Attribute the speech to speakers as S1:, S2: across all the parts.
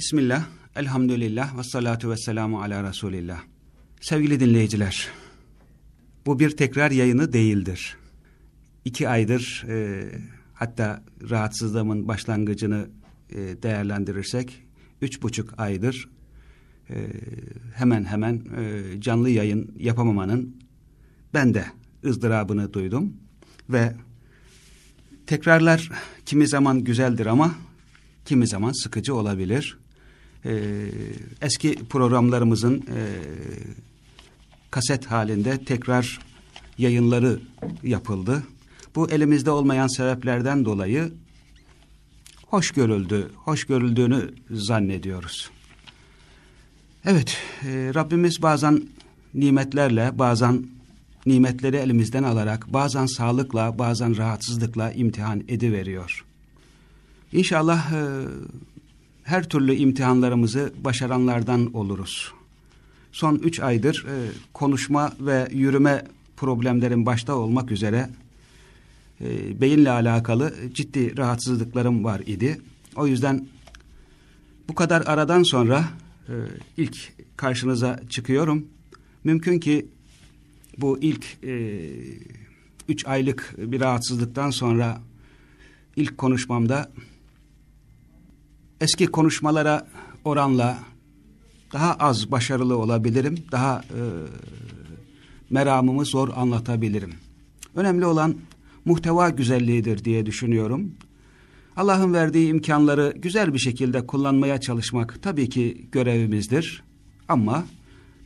S1: Bismillah, elhamdülillah ve salatu ve selamu ala Resulillah. Sevgili dinleyiciler, bu bir tekrar yayını değildir. İki aydır e, hatta rahatsızlığımın başlangıcını e, değerlendirirsek üç buçuk aydır e, hemen hemen e, canlı yayın yapamamanın ben de ızdırabını duydum ve tekrarlar kimi zaman güzeldir ama kimi zaman sıkıcı olabilir. E, eski programlarımızın e, kaset halinde tekrar yayınları yapıldı. Bu elimizde olmayan sebeplerden dolayı hoş görüldü, hoş görüldüğünü zannediyoruz. Evet, e, Rabbimiz bazen nimetlerle, bazen nimetleri elimizden alarak, bazen sağlıkla, bazen rahatsızlıkla imtihan ediveriyor. İnşallah e, her türlü imtihanlarımızı başaranlardan oluruz. Son üç aydır e, konuşma ve yürüme problemlerin başta olmak üzere e, beyinle alakalı ciddi rahatsızlıklarım var idi. O yüzden bu kadar aradan sonra e, ilk karşınıza çıkıyorum. Mümkün ki bu ilk e, üç aylık bir rahatsızlıktan sonra ilk konuşmamda eski konuşmalara oranla daha az başarılı olabilirim. Daha e, meramımı zor anlatabilirim. Önemli olan muhteva güzelliğidir diye düşünüyorum. Allah'ın verdiği imkanları güzel bir şekilde kullanmaya çalışmak tabii ki görevimizdir. Ama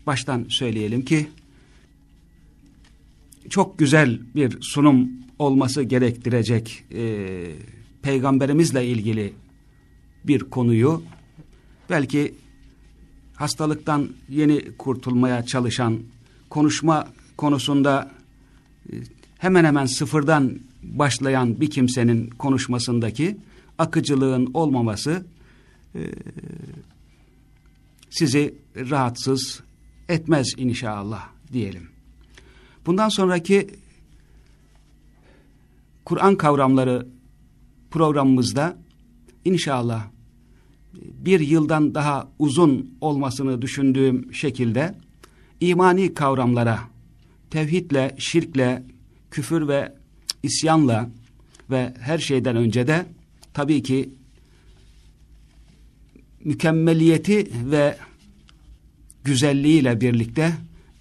S1: baştan söyleyelim ki çok güzel bir sunum olması gerektirecek e, peygamberimizle ilgili bir konuyu belki hastalıktan yeni kurtulmaya çalışan konuşma konusunda e, hemen hemen sıfırdan başlayan bir kimsenin konuşmasındaki akıcılığın olmaması e, sizi rahatsız etmez inşallah diyelim. Bundan sonraki Kur'an kavramları programımızda inşallah bir yıldan daha uzun olmasını düşündüğüm şekilde imani kavramlara, tevhidle, şirkle, küfür ve isyanla ve her şeyden önce de tabii ki mükemmeliyeti ve güzelliğiyle birlikte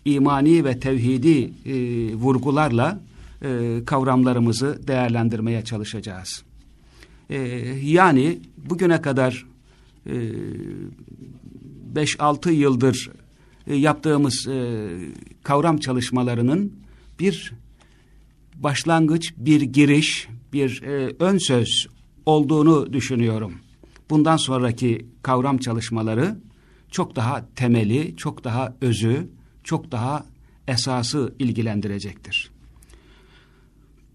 S1: imani ve tevhidi e, vurgularla e, kavramlarımızı değerlendirmeye çalışacağız. E, yani bugüne kadar 5-6 e, yıldır e, yaptığımız e, kavram çalışmalarının bir başlangıç, bir giriş, bir ön söz olduğunu düşünüyorum. Bundan sonraki kavram çalışmaları çok daha temeli, çok daha özü, çok daha esası ilgilendirecektir.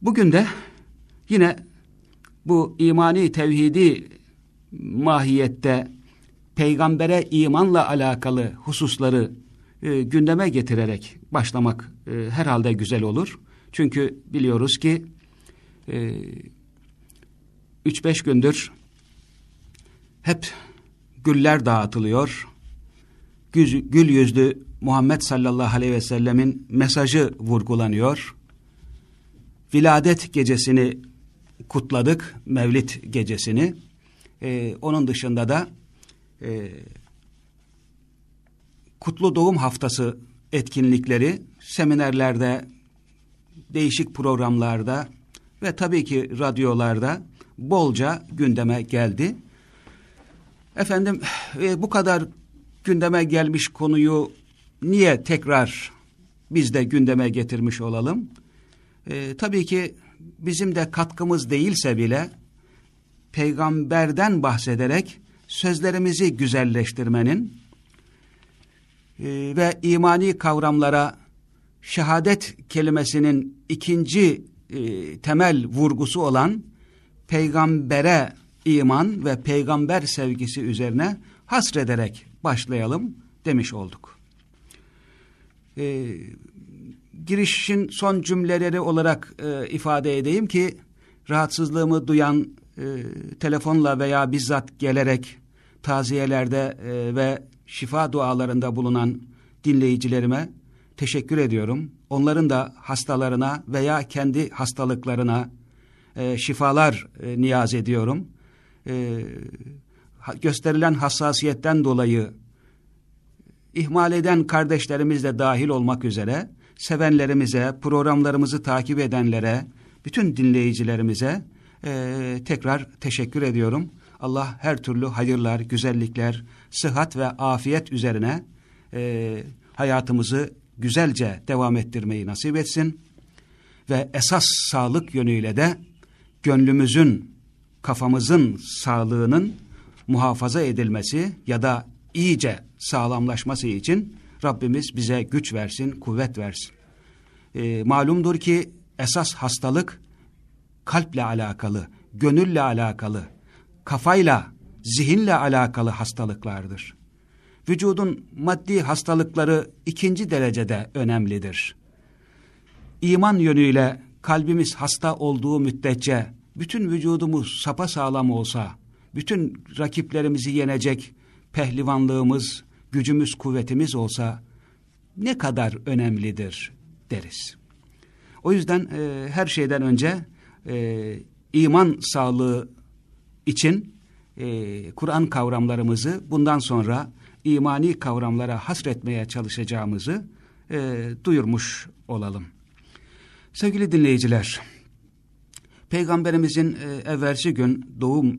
S1: Bugün de yine bu imani tevhidi mahiyette peygambere imanla alakalı hususları e, gündeme getirerek başlamak e, herhalde güzel olur. Çünkü biliyoruz ki 3-5 e, gündür hep güller dağıtılıyor. Gül, gül yüzlü Muhammed sallallahu aleyhi ve sellemin mesajı vurgulanıyor. Viladet gecesini kutladık, Mevlid gecesini. Ee, onun dışında da e, Kutlu Doğum Haftası etkinlikleri seminerlerde, değişik programlarda ve tabii ki radyolarda bolca gündeme geldi. Efendim e, bu kadar gündeme gelmiş konuyu niye tekrar biz de gündeme getirmiş olalım? E, tabii ki bizim de katkımız değilse bile peygamberden bahsederek sözlerimizi güzelleştirmenin e, ve imani kavramlara şehadet kelimesinin ikinci e, temel vurgusu olan peygambere iman ve peygamber sevgisi üzerine hasrederek başlayalım demiş olduk. E, girişin son cümleleri olarak e, ifade edeyim ki rahatsızlığımı duyan e, telefonla veya bizzat gelerek taziyelerde e, ve şifa dualarında bulunan dinleyicilerime teşekkür ediyorum. Onların da hastalarına veya kendi hastalıklarına e, şifalar e, niyaz ediyorum. E, gösterilen hassasiyetten dolayı ihmal eden kardeşlerimiz de dahil olmak üzere sevenlerimize, programlarımızı takip edenlere, bütün dinleyicilerimize e, tekrar teşekkür ediyorum. Allah her türlü hayırlar, güzellikler, sıhhat ve afiyet üzerine e, hayatımızı güzelce devam ettirmeyi nasip etsin. Ve esas sağlık yönüyle de gönlümüzün, kafamızın sağlığının muhafaza edilmesi ya da iyice sağlamlaşması için Rabbimiz bize güç versin, kuvvet versin. E, malumdur ki esas hastalık kalple alakalı, gönülle alakalı, kafayla, zihinle alakalı hastalıklardır. Vücudun maddi hastalıkları ikinci derecede önemlidir. İman yönüyle kalbimiz hasta olduğu müddetçe bütün vücudumuz sapasağlam olsa, bütün rakiplerimizi yenecek pehlivanlığımız, gücümüz, kuvvetimiz olsa ne kadar önemlidir deriz. O yüzden e, her şeyden önce e, iman sağlığı için e, Kur'an kavramlarımızı bundan sonra imani kavramlara hasretmeye çalışacağımızı e, duyurmuş olalım. Sevgili dinleyiciler, Peygamberimizin e, evvelsi gün doğum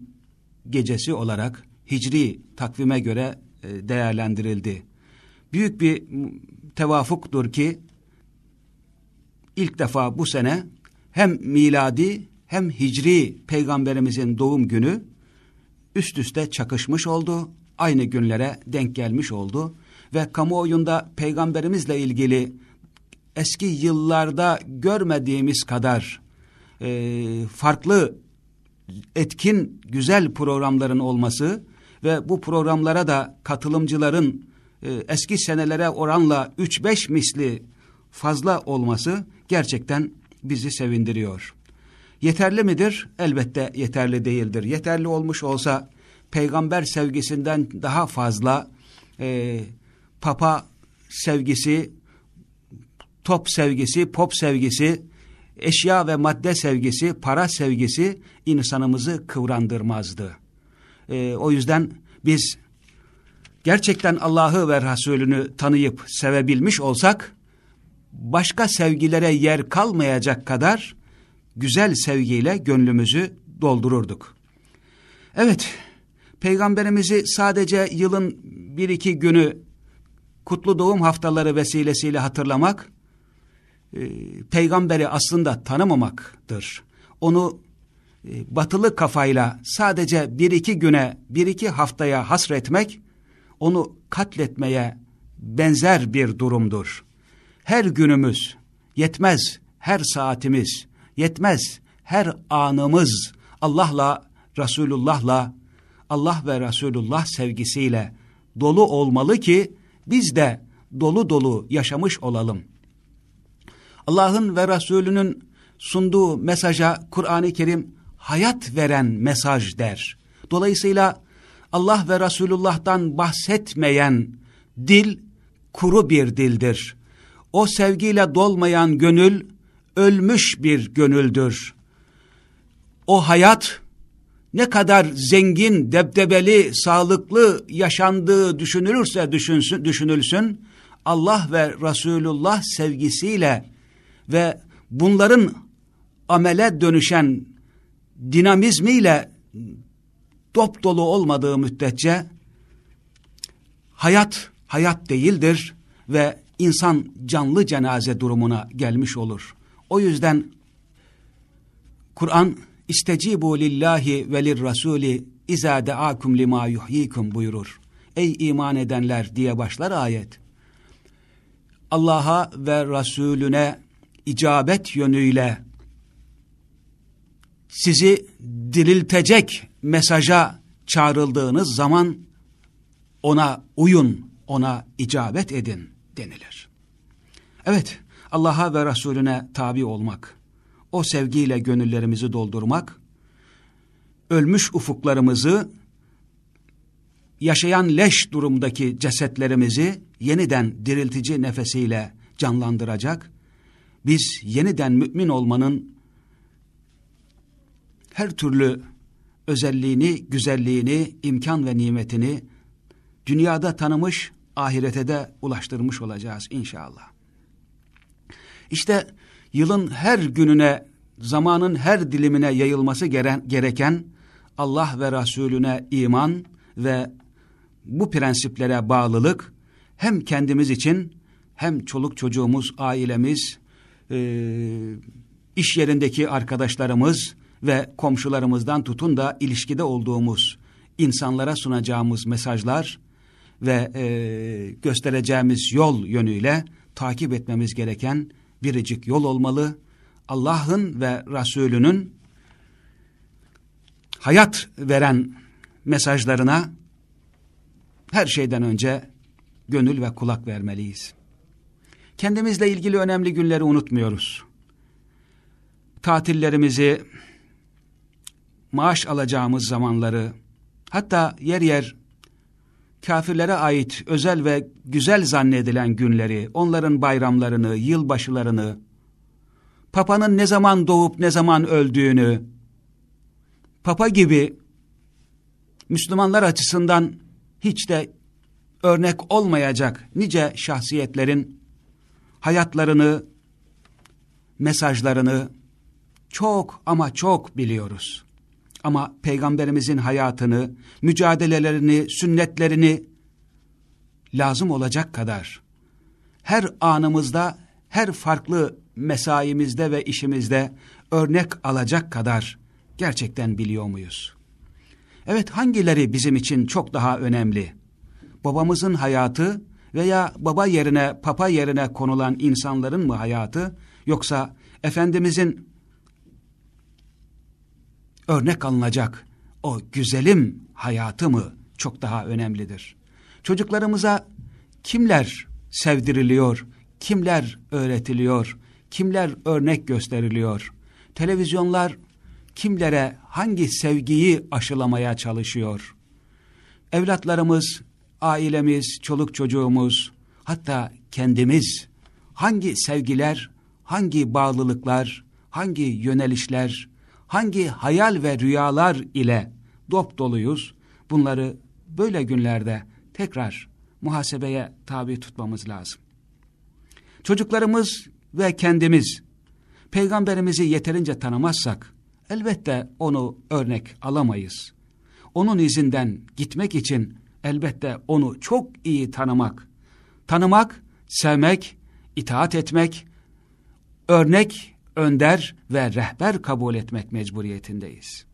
S1: gecesi olarak hicri takvime göre e, değerlendirildi. Büyük bir tevafuktur ki ilk defa bu sene hem miladi hem hicri peygamberimizin doğum günü üst üste çakışmış oldu. Aynı günlere denk gelmiş oldu. Ve kamuoyunda peygamberimizle ilgili eski yıllarda görmediğimiz kadar e, farklı etkin güzel programların olması ve bu programlara da katılımcıların e, eski senelere oranla 3-5 misli fazla olması gerçekten bizi sevindiriyor. Yeterli midir? Elbette yeterli değildir. Yeterli olmuş olsa peygamber sevgisinden daha fazla e, papa sevgisi, top sevgisi, pop sevgisi, eşya ve madde sevgisi, para sevgisi insanımızı kıvrandırmazdı. E, o yüzden biz gerçekten Allah'ı ve Resulünü tanıyıp sevebilmiş olsak, başka sevgilere yer kalmayacak kadar güzel sevgiyle gönlümüzü doldururduk. Evet, Peygamberimizi sadece yılın bir iki günü kutlu doğum haftaları vesilesiyle hatırlamak, e, peygamberi aslında tanımamaktır. Onu e, batılı kafayla sadece bir iki güne, bir iki haftaya hasretmek, onu katletmeye benzer bir durumdur. Her günümüz yetmez, her saatimiz yetmez, her anımız Allah'la, Resulullah'la, Allah ve Resulullah sevgisiyle dolu olmalı ki biz de dolu dolu yaşamış olalım. Allah'ın ve Resulünün sunduğu mesaja Kur'an-ı Kerim hayat veren mesaj der. Dolayısıyla Allah ve Resulullah'tan bahsetmeyen dil kuru bir dildir. O sevgiyle dolmayan gönül ölmüş bir gönüldür. O hayat ne kadar zengin, debdebeli, sağlıklı yaşandığı düşünülürse düşünsün, düşünülsün, Allah ve Resulullah sevgisiyle ve bunların amele dönüşen dinamizmiyle dop dolu olmadığı müddetçe hayat hayat değildir ve insan canlı cenaze durumuna gelmiş olur. O yüzden Kur'an istecibu lillahi ve lirrasuli izâ deâkum limâ yuhyikum buyurur. Ey iman edenler diye başlar ayet. Allah'a ve Resulüne icabet yönüyle sizi diriltecek mesaja çağrıldığınız zaman ona uyun, ona icabet edin denilir. Evet, Allah'a ve Resulüne tabi olmak, o sevgiyle gönüllerimizi doldurmak, ölmüş ufuklarımızı yaşayan leş durumdaki cesetlerimizi yeniden diriltici nefesiyle canlandıracak. Biz yeniden mümin olmanın her türlü özelliğini, güzelliğini, imkan ve nimetini dünyada tanımış, ahirete de ulaştırmış olacağız inşallah. İşte yılın her gününe, zamanın her dilimine yayılması gereken Allah ve Resulüne iman ve bu prensiplere bağlılık hem kendimiz için hem çoluk çocuğumuz, ailemiz, e, iş yerindeki arkadaşlarımız ve komşularımızdan tutun da ilişkide olduğumuz insanlara sunacağımız mesajlar ve e, göstereceğimiz yol yönüyle takip etmemiz gereken biricik yol olmalı. Allah'ın ve Resulünün hayat veren mesajlarına her şeyden önce gönül ve kulak vermeliyiz. Kendimizle ilgili önemli günleri unutmuyoruz. Tatillerimizi, maaş alacağımız zamanları, hatta yer yer kafirlere ait özel ve güzel zannedilen günleri, onların bayramlarını, yılbaşılarını, Papa'nın ne zaman doğup ne zaman öldüğünü, Papa gibi Müslümanlar açısından hiç de örnek olmayacak nice şahsiyetlerin hayatlarını, mesajlarını çok ama çok biliyoruz. Ama peygamberimizin hayatını, mücadelelerini, sünnetlerini lazım olacak kadar her anımızda, her farklı mesaimizde ve işimizde örnek alacak kadar gerçekten biliyor muyuz? Evet hangileri bizim için çok daha önemli? Babamızın hayatı veya baba yerine, papa yerine konulan insanların mı hayatı yoksa Efendimizin örnek alınacak o güzelim hayatı mı çok daha önemlidir. Çocuklarımıza kimler sevdiriliyor, kimler öğretiliyor, kimler örnek gösteriliyor? Televizyonlar kimlere hangi sevgiyi aşılamaya çalışıyor? Evlatlarımız, ailemiz, çoluk çocuğumuz, hatta kendimiz hangi sevgiler, hangi bağlılıklar, hangi yönelişler, hangi hayal ve rüyalar ile dop doluyuz, bunları böyle günlerde tekrar muhasebeye tabi tutmamız lazım. Çocuklarımız ve kendimiz peygamberimizi yeterince tanımazsak elbette onu örnek alamayız. Onun izinden gitmek için elbette onu çok iyi tanımak, tanımak, sevmek, itaat etmek, örnek önder ve rehber kabul etmek mecburiyetindeyiz.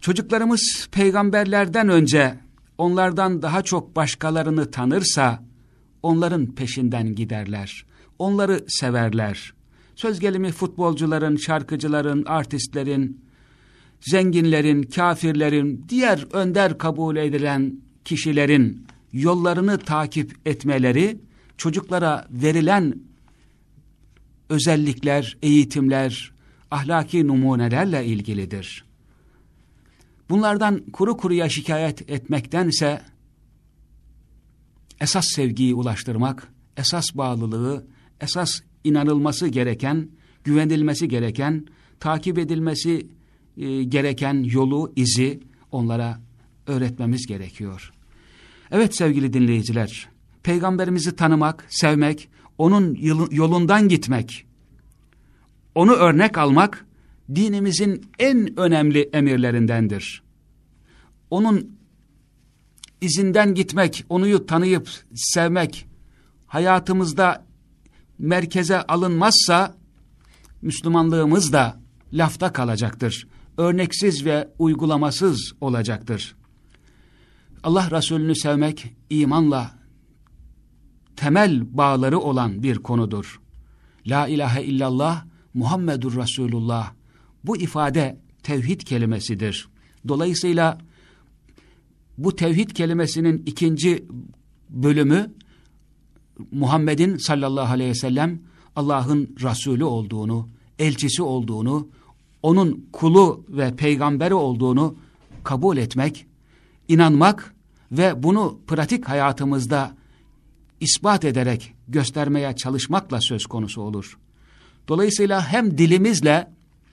S1: Çocuklarımız peygamberlerden önce onlardan daha çok başkalarını tanırsa onların peşinden giderler. Onları severler. Söz gelimi futbolcuların, şarkıcıların, artistlerin, zenginlerin, kafirlerin, diğer önder kabul edilen kişilerin yollarını takip etmeleri çocuklara verilen özellikler, eğitimler, ahlaki numunelerle ilgilidir. Bunlardan kuru kuruya şikayet etmektense esas sevgiyi ulaştırmak, esas bağlılığı, esas inanılması gereken, güvenilmesi gereken, takip edilmesi e, gereken yolu, izi onlara öğretmemiz gerekiyor. Evet sevgili dinleyiciler, peygamberimizi tanımak, sevmek, onun yolundan gitmek, onu örnek almak dinimizin en önemli emirlerindendir. Onun izinden gitmek, onu tanıyıp sevmek hayatımızda merkeze alınmazsa Müslümanlığımız da lafta kalacaktır. Örneksiz ve uygulamasız olacaktır. Allah Resulü'nü sevmek imanla temel bağları olan bir konudur. La ilahe illallah Muhammedur Resulullah bu ifade tevhid kelimesidir. Dolayısıyla bu tevhid kelimesinin ikinci bölümü Muhammed'in sallallahu aleyhi ve sellem Allah'ın Resulü olduğunu, elçisi olduğunu, onun kulu ve peygamberi olduğunu kabul etmek, inanmak ve bunu pratik hayatımızda ispat ederek göstermeye çalışmakla söz konusu olur. Dolayısıyla hem dilimizle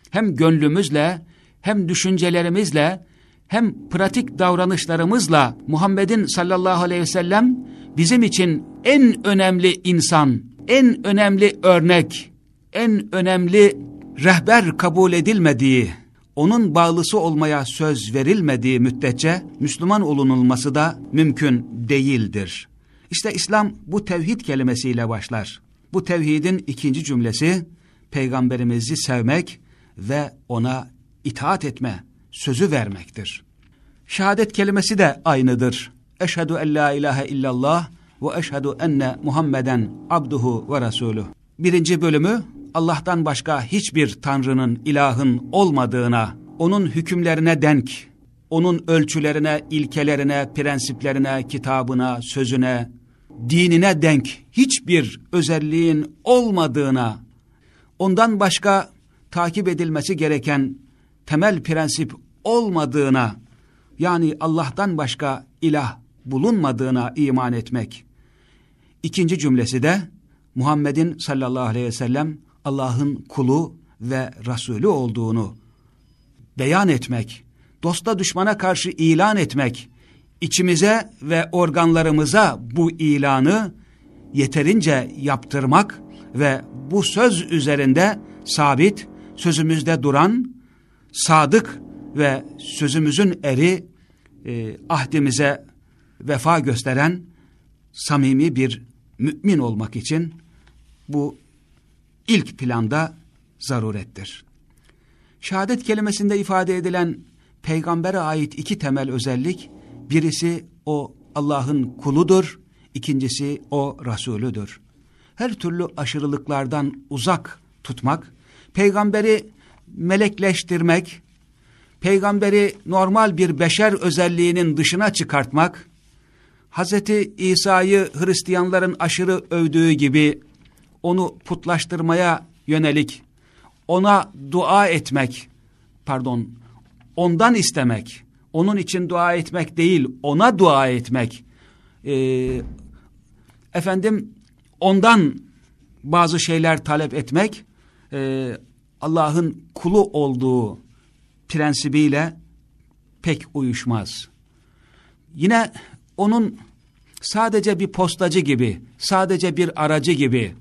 S1: hem gönlümüzle hem düşüncelerimizle hem pratik davranışlarımızla Muhammed'in sallallahu aleyhi ve sellem bizim için en önemli insan, en önemli örnek, en önemli rehber kabul edilmediği, onun bağlısı olmaya söz verilmediği müddetçe Müslüman olunulması da mümkün değildir. İşte İslam bu tevhid kelimesiyle başlar. Bu tevhidin ikinci cümlesi peygamberimizi sevmek ve ona itaat etme, sözü vermektir. Şehadet kelimesi de aynıdır. Eşhedü en la ilahe illallah ve eşhedü enne Muhammeden abduhu ve resuluh. Birinci bölümü Allah'tan başka hiçbir tanrının, ilahın olmadığına, onun hükümlerine denk, onun ölçülerine, ilkelerine, prensiplerine, kitabına, sözüne, dinine denk hiçbir özelliğin olmadığına, ondan başka takip edilmesi gereken temel prensip olmadığına, yani Allah'tan başka ilah bulunmadığına iman etmek. İkinci cümlesi de Muhammed'in sallallahu aleyhi ve sellem Allah'ın kulu ve Resulü olduğunu beyan etmek, dosta düşmana karşı ilan etmek, içimize ve organlarımıza bu ilanı yeterince yaptırmak ve bu söz üzerinde sabit, sözümüzde duran, sadık ve sözümüzün eri e, ahdimize vefa gösteren samimi bir mümin olmak için bu ilk planda zarurettir. Şehadet kelimesinde ifade edilen peygambere ait iki temel özellik, birisi o Allah'ın kuludur, ikincisi o Resulüdür. Her türlü aşırılıklardan uzak tutmak, peygamberi melekleştirmek, peygamberi normal bir beşer özelliğinin dışına çıkartmak, Hz. İsa'yı Hristiyanların aşırı övdüğü gibi onu putlaştırmaya yönelik, ona dua etmek, pardon, ondan istemek, onun için dua etmek değil, ona dua etmek, ee, efendim ondan bazı şeyler talep etmek, e, Allah'ın kulu olduğu prensibiyle pek uyuşmaz. Yine onun sadece bir postacı gibi, sadece bir aracı gibi,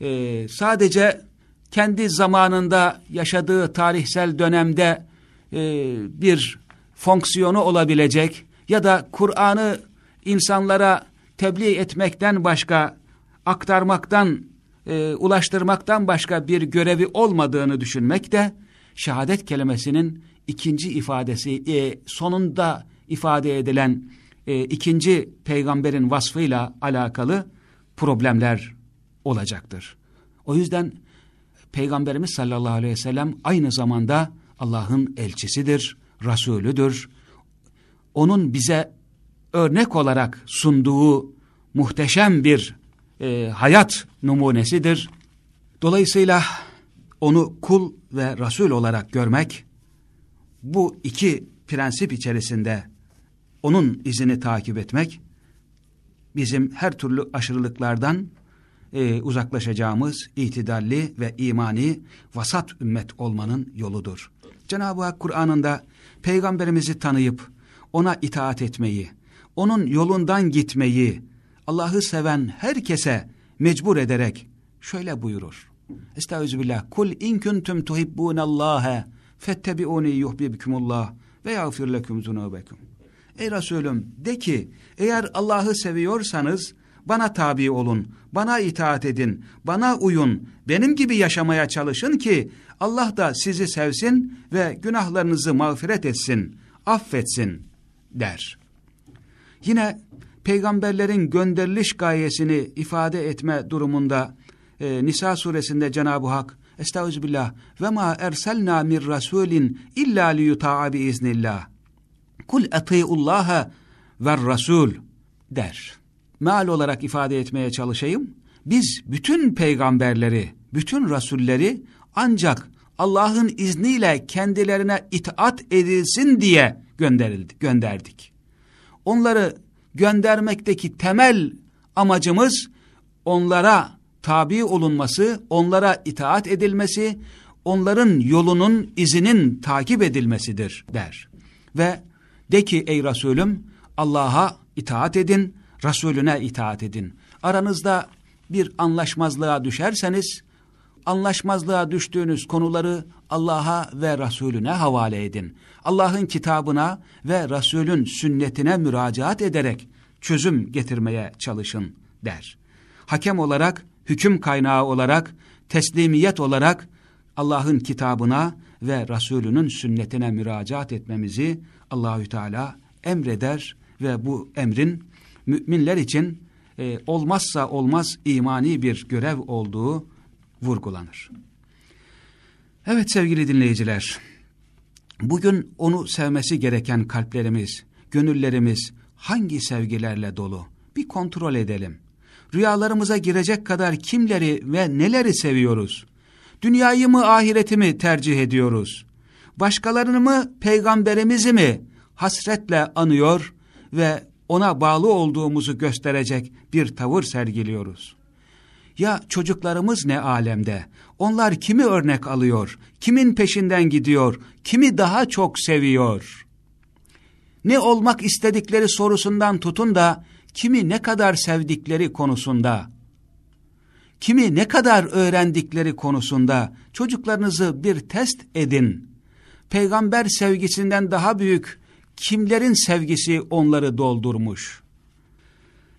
S1: e, sadece kendi zamanında yaşadığı tarihsel dönemde e, bir fonksiyonu olabilecek ya da Kur'an'ı insanlara tebliğ etmekten başka, aktarmaktan, e, ulaştırmaktan başka bir görevi olmadığını düşünmek de şehadet kelimesinin ikinci ifadesi, e, sonunda ifade edilen e, ikinci peygamberin vasfıyla alakalı problemler olacaktır. O yüzden Peygamberimiz sallallahu aleyhi ve sellem aynı zamanda Allah'ın elçisidir, Resulüdür. Onun bize örnek olarak sunduğu muhteşem bir e, hayat numunesidir. Dolayısıyla onu kul ve Resul olarak görmek, bu iki prensip içerisinde onun izini takip etmek, bizim her türlü aşırılıklardan e, uzaklaşacağımız itidalli ve imani vasat ümmet olmanın yoludur. Cenab-ı Hak Kur'an'ında peygamberimizi tanıyıp ona itaat etmeyi, onun yolundan gitmeyi, Allah'ı seven herkese mecbur ederek şöyle buyurur. Estağfirullah. Kul in kuntum tuhibbunallaha fettebi'uni yuhibbukumullah ve yağfir lekum zunubekum. Ey Resulüm de ki eğer Allah'ı seviyorsanız bana tabi olun, bana itaat edin, bana uyun, benim gibi yaşamaya çalışın ki Allah da sizi sevsin ve günahlarınızı mağfiret etsin, affetsin der. Yine peygamberlerin gönderiliş gayesini ifade etme durumunda e, Nisa suresinde Cenab-ı Hak Estağfirullah ve ma erselna mir rasulin illa li yuta'a bi iznillah. Kul etiullaha ve rasul der. Meal olarak ifade etmeye çalışayım. Biz bütün peygamberleri, bütün rasulleri ancak Allah'ın izniyle kendilerine itaat edilsin diye gönderildi, gönderdik. onları göndermekteki temel amacımız onlara tabi olunması, onlara itaat edilmesi, onların yolunun izinin takip edilmesidir der. Ve de ki ey Resulüm Allah'a itaat edin, Resulüne itaat edin. Aranızda bir anlaşmazlığa düşerseniz, anlaşmazlığa düştüğünüz konuları Allah'a ve Resulüne havale edin. Allah'ın kitabına ve Resulün sünnetine müracaat ederek çözüm getirmeye çalışın der. Hakem olarak, hüküm kaynağı olarak, teslimiyet olarak Allah'ın kitabına ve Resulünün sünnetine müracaat etmemizi Allahü Teala emreder ve bu emrin müminler için e, olmazsa olmaz imani bir görev olduğu vurgulanır. Evet sevgili dinleyiciler, bugün onu sevmesi gereken kalplerimiz, gönüllerimiz hangi sevgilerle dolu? Bir kontrol edelim. Rüyalarımıza girecek kadar kimleri ve neleri seviyoruz? Dünyayı mı ahireti mi tercih ediyoruz? Başkalarını mı peygamberimizi mi hasretle anıyor ve ona bağlı olduğumuzu gösterecek bir tavır sergiliyoruz? Ya çocuklarımız ne alemde? Onlar kimi örnek alıyor? Kimin peşinden gidiyor? Kimi daha çok seviyor? Ne olmak istedikleri sorusundan tutun da kimi ne kadar sevdikleri konusunda, kimi ne kadar öğrendikleri konusunda çocuklarınızı bir test edin. Peygamber sevgisinden daha büyük kimlerin sevgisi onları doldurmuş?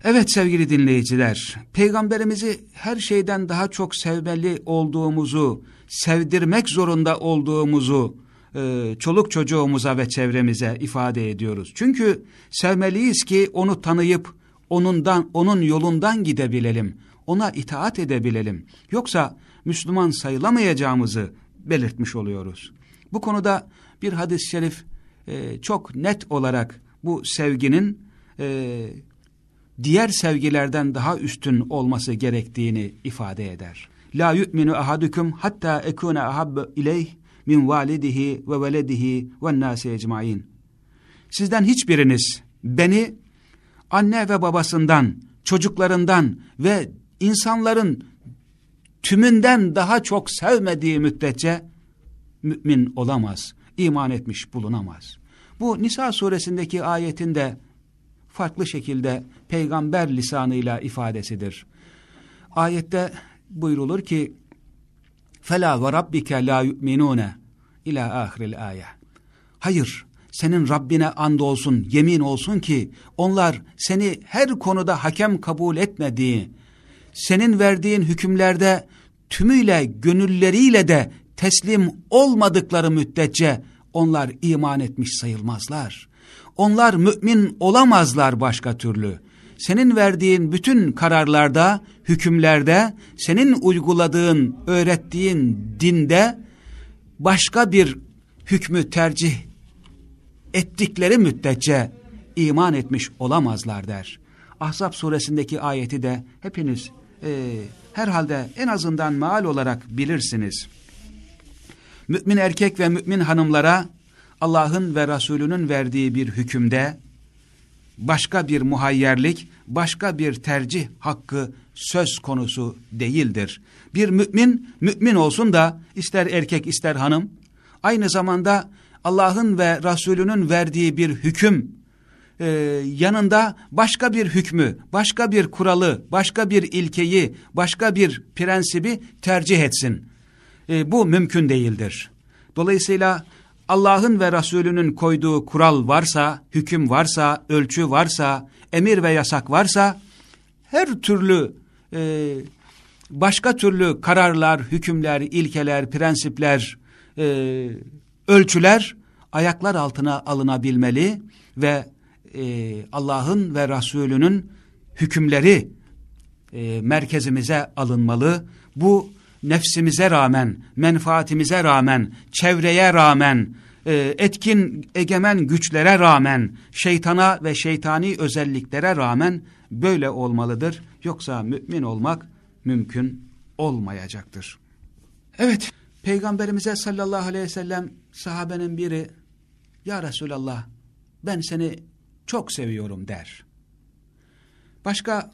S1: Evet sevgili dinleyiciler, peygamberimizi her şeyden daha çok sevmeli olduğumuzu, sevdirmek zorunda olduğumuzu e, çoluk çocuğumuza ve çevremize ifade ediyoruz. Çünkü sevmeliyiz ki onu tanıyıp onundan onun yolundan gidebilelim. Ona itaat edebilelim. Yoksa Müslüman sayılamayacağımızı belirtmiş oluyoruz. Bu konuda bir hadis-i şerif e, çok net olarak bu sevginin e, diğer sevgilerden daha üstün olması gerektiğini ifade eder. La yu'minu ahadukum hatta ekuna ahabbe ileyh min validihi ve veledihi ve nasi ecmain. Sizden hiçbiriniz beni anne ve babasından, çocuklarından ve insanların tümünden daha çok sevmediği müddetçe mümin olamaz, iman etmiş bulunamaz. Bu Nisa suresindeki ayetinde farklı şekilde peygamber lisanıyla ifadesidir. Ayette buyrulur ki fela ve rabbike la yu'minune ila ahiril. Hayır, senin Rabbine and olsun, yemin olsun ki onlar seni her konuda hakem kabul etmediği, senin verdiğin hükümlerde tümüyle, gönülleriyle de teslim olmadıkları müddetçe onlar iman etmiş sayılmazlar. Onlar mümin olamazlar başka türlü. Senin verdiğin bütün kararlarda, hükümlerde, senin uyguladığın, öğrettiğin dinde başka bir hükmü tercih ettikleri müddetçe iman etmiş olamazlar der. Ahzab suresindeki ayeti de hepiniz e, herhalde en azından maal olarak bilirsiniz. Mümin erkek ve mümin hanımlara Allah'ın ve Resulünün verdiği bir hükümde başka bir muhayyerlik, başka bir tercih hakkı söz konusu değildir. Bir mümin, mümin olsun da ister erkek ister hanım, aynı zamanda Allah'ın ve Resulünün verdiği bir hüküm e, yanında başka bir hükmü, başka bir kuralı, başka bir ilkeyi, başka bir prensibi tercih etsin. E, bu mümkün değildir. Dolayısıyla Allah'ın ve Resulünün koyduğu kural varsa, hüküm varsa, ölçü varsa, emir ve yasak varsa, her türlü e, başka türlü kararlar, hükümler, ilkeler, prensipler, e, ölçüler ayaklar altına alınabilmeli ve e, Allah'ın ve Resulünün hükümleri e, merkezimize alınmalı. Bu nefsimize rağmen, menfaatimize rağmen, çevreye rağmen, e, etkin egemen güçlere rağmen, şeytana ve şeytani özelliklere rağmen böyle olmalıdır. Yoksa mümin olmak mümkün olmayacaktır. Evet, Peygamberimize sallallahu aleyhi ve sellem sahabenin biri, Ya Resulallah ben seni çok seviyorum der. Başka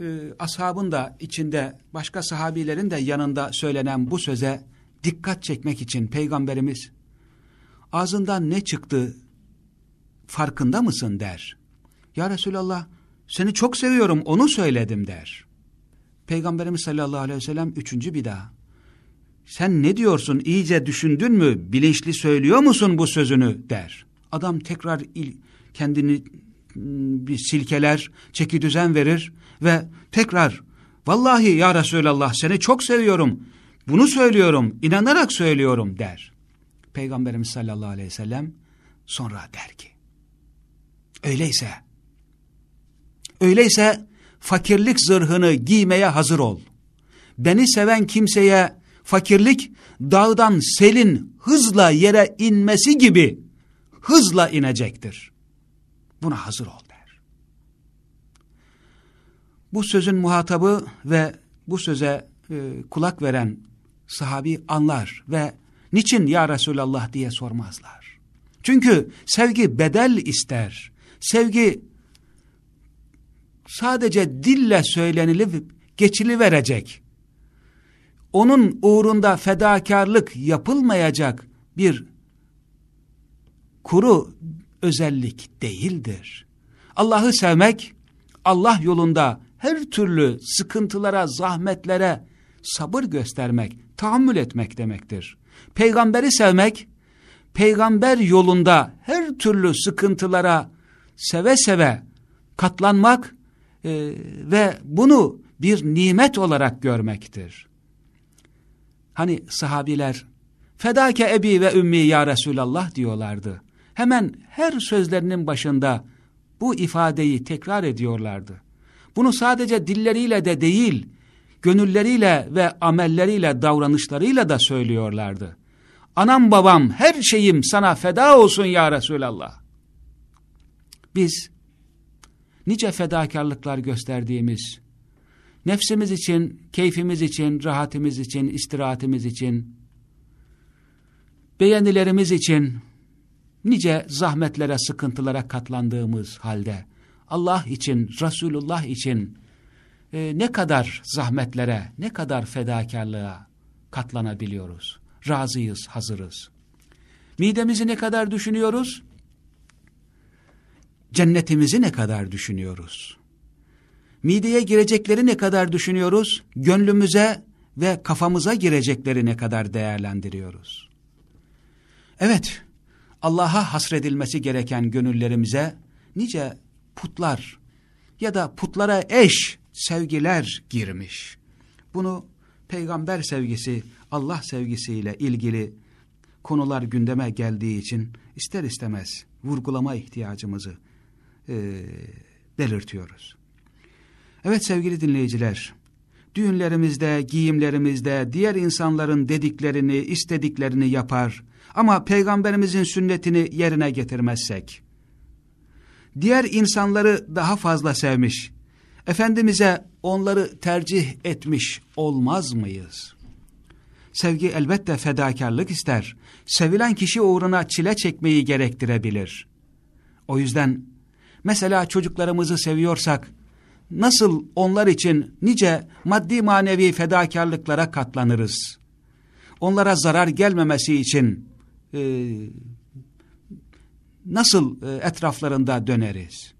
S1: e, ashabın da içinde, başka sahabilerin de yanında söylenen bu söze dikkat çekmek için Peygamberimiz ağzından ne çıktı farkında mısın der. Ya Resulallah seni çok seviyorum onu söyledim der. Peygamberimiz sallallahu aleyhi ve sellem üçüncü bir daha. Sen ne diyorsun iyice düşündün mü bilinçli söylüyor musun bu sözünü der. Adam tekrar il, kendini ıı, bir silkeler, çeki düzen verir ve tekrar vallahi ya Resulallah seni çok seviyorum, bunu söylüyorum, inanarak söylüyorum der. Peygamberimiz sallallahu aleyhi ve sellem sonra der ki, öyleyse, öyleyse fakirlik zırhını giymeye hazır ol. Beni seven kimseye fakirlik dağdan selin hızla yere inmesi gibi hızla inecektir. Buna hazır ol. Bu sözün muhatabı ve bu söze e, kulak veren sahabi anlar ve niçin ya Resulallah diye sormazlar. Çünkü sevgi bedel ister. Sevgi sadece dille söylenilip geçili verecek. Onun uğrunda fedakarlık yapılmayacak bir kuru özellik değildir. Allah'ı sevmek, Allah yolunda her türlü sıkıntılara, zahmetlere sabır göstermek, tahammül etmek demektir. Peygamberi sevmek, peygamber yolunda her türlü sıkıntılara seve seve katlanmak e, ve bunu bir nimet olarak görmektir. Hani sahabiler fedake ebi ve ümmi ya Resulallah diyorlardı. Hemen her sözlerinin başında bu ifadeyi tekrar ediyorlardı. Bunu sadece dilleriyle de değil, gönülleriyle ve amelleriyle, davranışlarıyla da söylüyorlardı. Anam babam her şeyim sana feda olsun ya Resulallah. Biz nice fedakarlıklar gösterdiğimiz, nefsimiz için, keyfimiz için, rahatimiz için, istirahatimiz için, beğenilerimiz için, nice zahmetlere, sıkıntılara katlandığımız halde, Allah için, Resulullah için e, ne kadar zahmetlere, ne kadar fedakarlığa katlanabiliyoruz. Razıyız, hazırız. Midemizi ne kadar düşünüyoruz? Cennetimizi ne kadar düşünüyoruz? Mideye girecekleri ne kadar düşünüyoruz? Gönlümüze ve kafamıza girecekleri ne kadar değerlendiriyoruz? Evet, Allah'a hasredilmesi gereken gönüllerimize nice putlar ya da putlara eş sevgiler girmiş. Bunu peygamber sevgisi, Allah sevgisiyle ilgili konular gündeme geldiği için ister istemez vurgulama ihtiyacımızı e, belirtiyoruz. Evet sevgili dinleyiciler, düğünlerimizde, giyimlerimizde diğer insanların dediklerini, istediklerini yapar ama peygamberimizin sünnetini yerine getirmezsek, diğer insanları daha fazla sevmiş, Efendimiz'e onları tercih etmiş olmaz mıyız? Sevgi elbette fedakarlık ister. Sevilen kişi uğruna çile çekmeyi gerektirebilir. O yüzden mesela çocuklarımızı seviyorsak, nasıl onlar için nice maddi manevi fedakarlıklara katlanırız? Onlara zarar gelmemesi için e, nasıl e, etraflarında döneriz?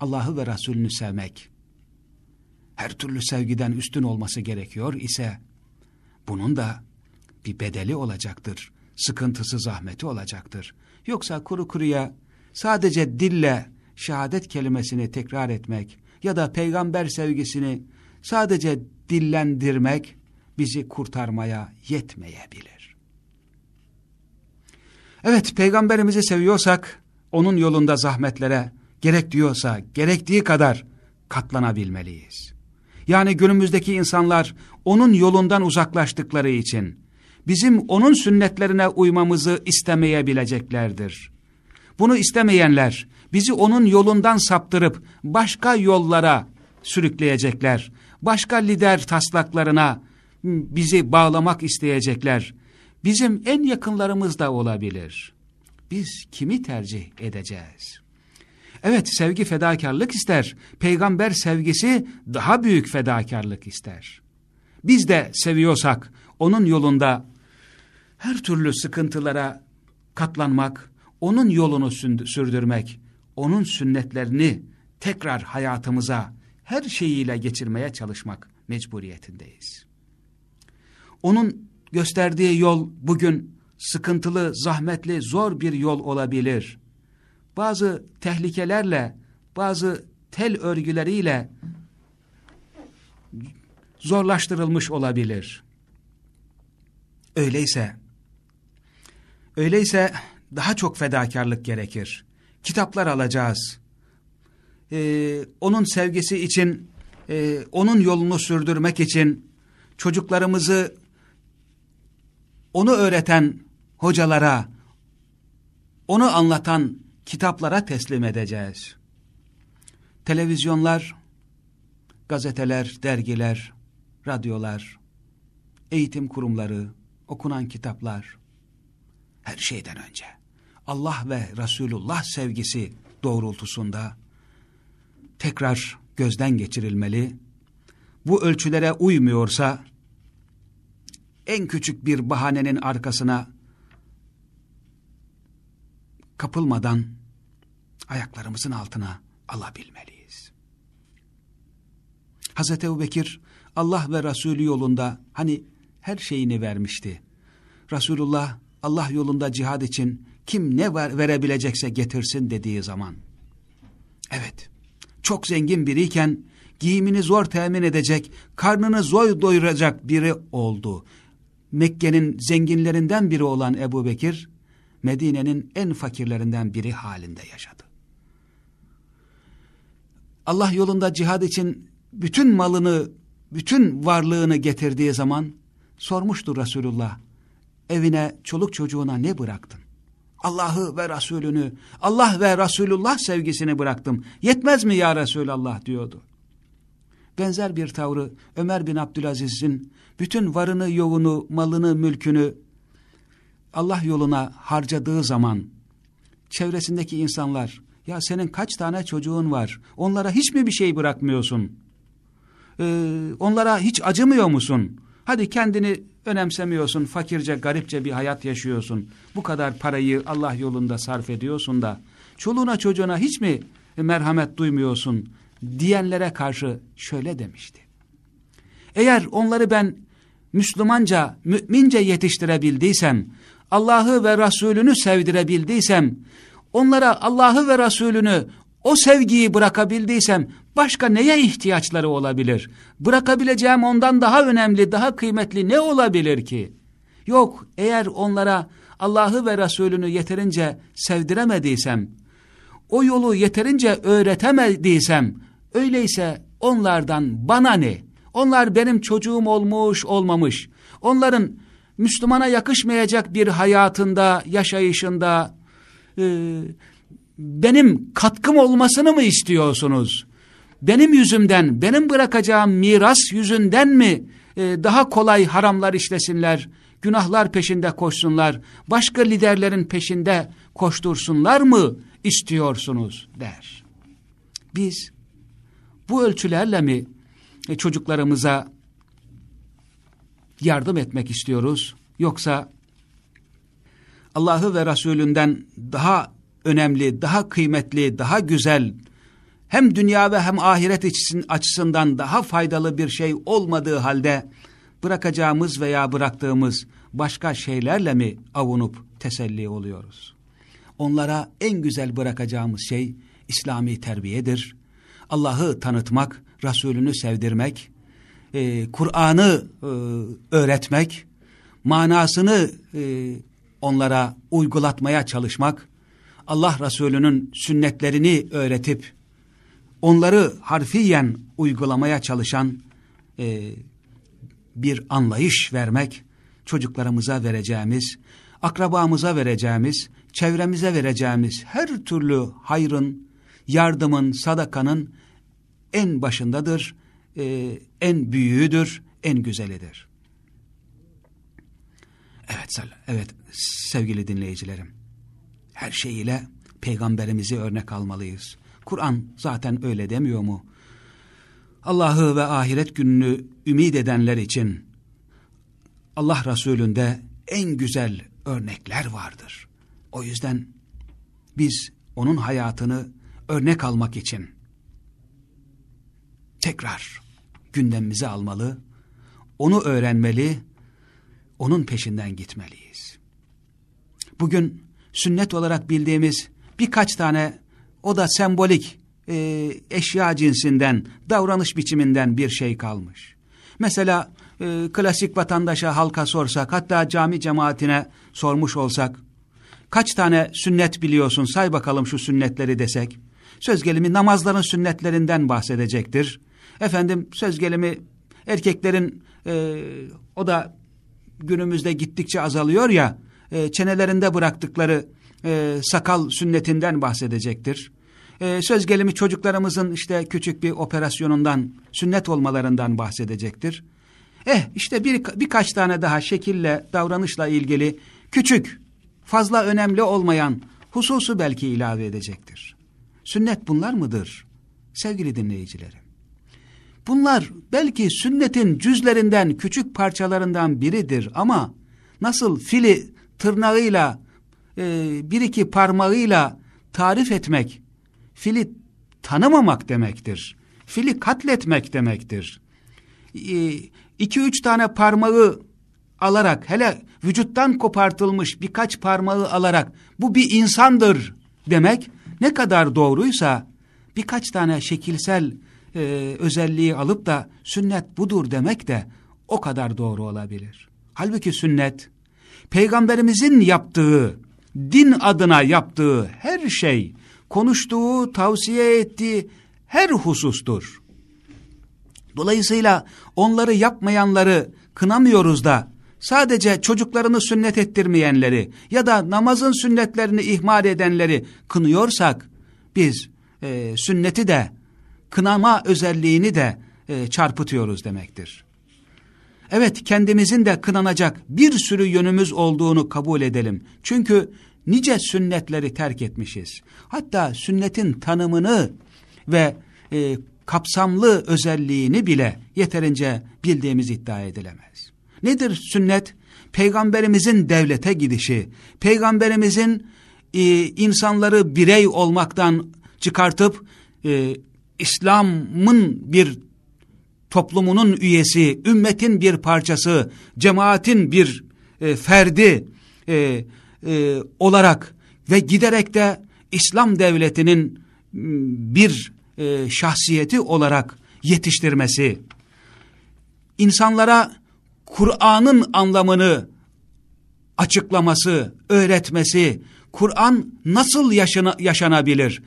S1: Allah'ı ve Resulünü sevmek her türlü sevgiden üstün olması gerekiyor ise bunun da bir bedeli olacaktır. Sıkıntısı, zahmeti olacaktır. Yoksa kuru kuruya sadece dille şehadet kelimesini tekrar etmek ya da peygamber sevgisini sadece dillendirmek bizi kurtarmaya yetmeyebilir. Evet peygamberimizi seviyorsak onun yolunda zahmetlere gerek diyorsa gerektiği kadar katlanabilmeliyiz. Yani günümüzdeki insanlar onun yolundan uzaklaştıkları için bizim onun sünnetlerine uymamızı istemeyebileceklerdir. Bunu istemeyenler bizi onun yolundan saptırıp başka yollara sürükleyecekler. Başka lider taslaklarına bizi bağlamak isteyecekler. Bizim en yakınlarımız da olabilir. Biz kimi tercih edeceğiz? Evet sevgi fedakarlık ister. Peygamber sevgisi daha büyük fedakarlık ister. Biz de seviyorsak onun yolunda her türlü sıkıntılara katlanmak, onun yolunu sürdürmek, onun sünnetlerini tekrar hayatımıza her şeyiyle geçirmeye çalışmak mecburiyetindeyiz. Onun gösterdiği yol bugün sıkıntılı, zahmetli, zor bir yol olabilir. Bazı tehlikelerle, bazı tel örgüleriyle zorlaştırılmış olabilir. Öyleyse, öyleyse daha çok fedakarlık gerekir. Kitaplar alacağız. Ee, onun sevgisi için, e, onun yolunu sürdürmek için çocuklarımızı onu öğreten hocalara, onu anlatan kitaplara teslim edeceğiz. Televizyonlar, gazeteler, dergiler, radyolar, eğitim kurumları, okunan kitaplar, her şeyden önce Allah ve Resulullah sevgisi doğrultusunda tekrar gözden geçirilmeli. Bu ölçülere uymuyorsa en küçük bir bahanenin arkasına kapılmadan ayaklarımızın altına alabilmeliyiz. Hazreti Ebu Allah ve Resulü yolunda hani her şeyini vermişti. Resulullah Allah yolunda cihad için kim ne verebilecekse getirsin dediği zaman. Evet, çok zengin biriyken giyimini zor temin edecek, karnını zor doyuracak biri oldu. Mekke'nin zenginlerinden biri olan Ebu Bekir, Medine'nin en fakirlerinden biri halinde yaşadı. Allah yolunda cihad için bütün malını, bütün varlığını getirdiği zaman sormuştur Resulullah. Evine, çoluk çocuğuna ne bıraktın? Allah'ı ve Resulünü, Allah ve Resulullah sevgisini bıraktım. Yetmez mi ya Resulallah diyordu. Benzer bir tavrı Ömer bin Abdülaziz'in bütün varını, yoğunu, malını, mülkünü Allah yoluna harcadığı zaman çevresindeki insanlar ya senin kaç tane çocuğun var? Onlara hiç mi bir şey bırakmıyorsun. Ee, onlara hiç acımıyor musun? Hadi kendini önemsemiyorsun fakirce garipçe bir hayat yaşıyorsun. Bu kadar parayı Allah yolunda sarf ediyorsun da çoluğuna çocuğuna hiç mi merhamet duymuyorsun? diyenlere karşı şöyle demişti. Eğer onları ben Müslümanca, mümince yetiştirebildiysem, Allah'ı ve Resulünü sevdirebildiysem, onlara Allah'ı ve Resulünü o sevgiyi bırakabildiysem başka neye ihtiyaçları olabilir? Bırakabileceğim ondan daha önemli, daha kıymetli ne olabilir ki? Yok eğer onlara Allah'ı ve Resulünü yeterince sevdiremediysem, o yolu yeterince öğretemediysem, öyleyse onlardan bana ne? Onlar benim çocuğum olmuş olmamış. Onların Müslümana yakışmayacak bir hayatında, yaşayışında e, benim katkım olmasını mı istiyorsunuz? Benim yüzümden, benim bırakacağım miras yüzünden mi e, daha kolay haramlar işlesinler, günahlar peşinde koşsunlar, başka liderlerin peşinde koştursunlar mı istiyorsunuz der. Biz bu ölçülerle mi çocuklarımıza yardım etmek istiyoruz. Yoksa Allah'ı ve Resulünden daha önemli, daha kıymetli, daha güzel hem dünya ve hem ahiret açısından daha faydalı bir şey olmadığı halde bırakacağımız veya bıraktığımız başka şeylerle mi avunup teselli oluyoruz? Onlara en güzel bırakacağımız şey İslami terbiyedir. Allah'ı tanıtmak, Resulünü sevdirmek, e, Kur'an'ı e, öğretmek, manasını e, onlara uygulatmaya çalışmak, Allah Resulü'nün sünnetlerini öğretip, onları harfiyen uygulamaya çalışan e, bir anlayış vermek, çocuklarımıza vereceğimiz, akrabamıza vereceğimiz, çevremize vereceğimiz her türlü hayrın, yardımın, sadakanın en başındadır e, en büyüğüdür, en güzelidir. Evet, evet sevgili dinleyicilerim. Her şeyiyle peygamberimizi örnek almalıyız. Kur'an zaten öyle demiyor mu? Allah'ı ve ahiret gününü ümit edenler için Allah Resulü'nde en güzel örnekler vardır. O yüzden biz onun hayatını örnek almak için tekrar gündemimize almalı, onu öğrenmeli, onun peşinden gitmeliyiz. Bugün sünnet olarak bildiğimiz birkaç tane o da sembolik e, eşya cinsinden, davranış biçiminden bir şey kalmış. Mesela e, klasik vatandaşa halka sorsak hatta cami cemaatine sormuş olsak kaç tane sünnet biliyorsun say bakalım şu sünnetleri desek söz gelimi namazların sünnetlerinden bahsedecektir. Efendim söz gelimi erkeklerin e, o da günümüzde gittikçe azalıyor ya e, çenelerinde bıraktıkları e, sakal sünnetinden bahsedecektir. E, söz gelimi çocuklarımızın işte küçük bir operasyonundan sünnet olmalarından bahsedecektir. Eh işte bir, birkaç tane daha şekille davranışla ilgili küçük fazla önemli olmayan hususu belki ilave edecektir. Sünnet bunlar mıdır sevgili dinleyicilerim? Bunlar belki sünnetin cüzlerinden, küçük parçalarından biridir ama nasıl fili tırnağıyla, e, bir iki parmağıyla tarif etmek, fili tanımamak demektir. Fili katletmek demektir. E, iki üç tane parmağı alarak, hele vücuttan kopartılmış birkaç parmağı alarak bu bir insandır demek ne kadar doğruysa birkaç tane şekilsel e, özelliği alıp da sünnet budur demek de o kadar doğru olabilir. Halbuki sünnet peygamberimizin yaptığı, din adına yaptığı her şey, konuştuğu, tavsiye ettiği her husustur. Dolayısıyla onları yapmayanları kınamıyoruz da sadece çocuklarını sünnet ettirmeyenleri ya da namazın sünnetlerini ihmal edenleri kınıyorsak biz e, sünneti de kınama özelliğini de e, çarpıtıyoruz demektir. Evet kendimizin de kınanacak bir sürü yönümüz olduğunu kabul edelim. Çünkü nice sünnetleri terk etmişiz. Hatta sünnetin tanımını ve e, kapsamlı özelliğini bile yeterince bildiğimiz iddia edilemez. Nedir sünnet? Peygamberimizin devlete gidişi, peygamberimizin e, insanları birey olmaktan çıkartıp e, İslam'ın bir toplumunun üyesi, ümmetin bir parçası, cemaatin bir e, ferdi e, e, olarak ve giderek de İslam devletinin bir e, şahsiyeti olarak yetiştirmesi, insanlara Kur'an'ın anlamını açıklaması, öğretmesi, Kur'an nasıl yaşana, yaşanabilir?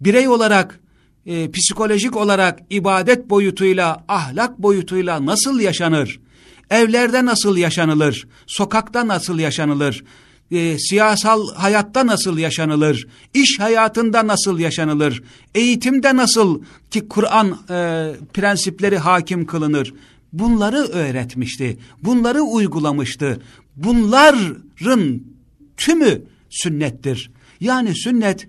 S1: Birey olarak e, psikolojik olarak ibadet boyutuyla, ahlak boyutuyla nasıl yaşanır? Evlerde nasıl yaşanılır? Sokakta nasıl yaşanılır? E, siyasal hayatta nasıl yaşanılır? İş hayatında nasıl yaşanılır? Eğitimde nasıl ki Kur'an e, prensipleri hakim kılınır? Bunları öğretmişti. Bunları uygulamıştı. Bunların tümü sünnettir. Yani sünnet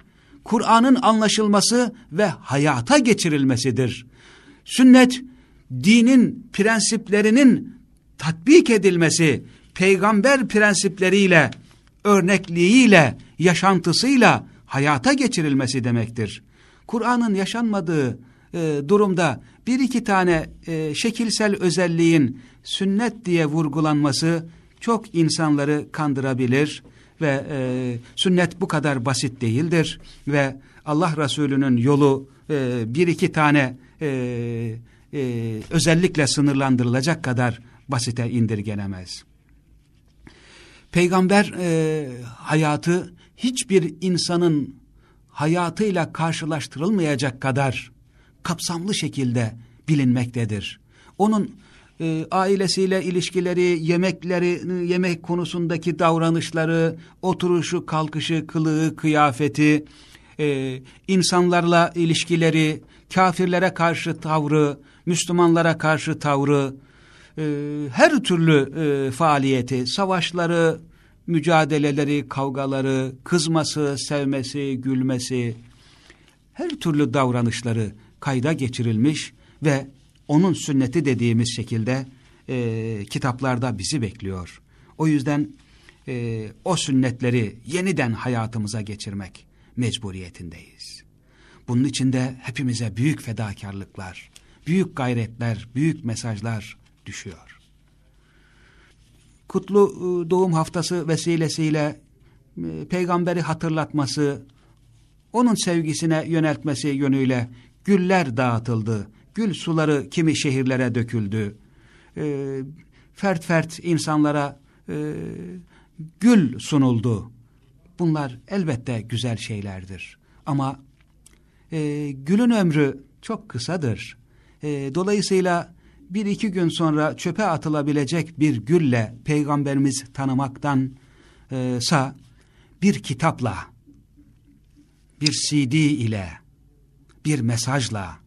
S1: Kur'an'ın anlaşılması ve hayata geçirilmesidir. Sünnet, dinin prensiplerinin tatbik edilmesi, peygamber prensipleriyle, örnekliğiyle, yaşantısıyla hayata geçirilmesi demektir. Kur'an'ın yaşanmadığı e, durumda bir iki tane e, şekilsel özelliğin sünnet diye vurgulanması çok insanları kandırabilir ve e, sünnet bu kadar basit değildir ve Allah Resulü'nün yolu e, bir iki tane e, e, özellikle sınırlandırılacak kadar basite indirgenemez. Peygamber e, hayatı hiçbir insanın hayatıyla karşılaştırılmayacak kadar kapsamlı şekilde bilinmektedir. Onun e, ailesiyle ilişkileri, yemekleri, yemek konusundaki davranışları, oturuşu, kalkışı, kılığı, kıyafeti, e, insanlarla ilişkileri, kafirlere karşı tavrı, Müslümanlara karşı tavrı, e, her türlü e, faaliyeti, savaşları, mücadeleleri, kavgaları, kızması, sevmesi, gülmesi, her türlü davranışları kayda geçirilmiş ve onun sünneti dediğimiz şekilde e, kitaplarda bizi bekliyor. O yüzden e, o sünnetleri yeniden hayatımıza geçirmek mecburiyetindeyiz. Bunun için de hepimize büyük fedakarlıklar, büyük gayretler, büyük mesajlar düşüyor. Kutlu e, doğum haftası vesilesiyle e, peygamberi hatırlatması, onun sevgisine yöneltmesi yönüyle güller dağıtıldı. Gül suları kimi şehirlere döküldü. E, fert fert insanlara e, gül sunuldu. Bunlar elbette güzel şeylerdir. Ama e, gülün ömrü çok kısadır. E, dolayısıyla bir iki gün sonra çöpe atılabilecek bir gülle peygamberimiz tanımaktan e, sa bir kitapla, bir CD ile, bir mesajla,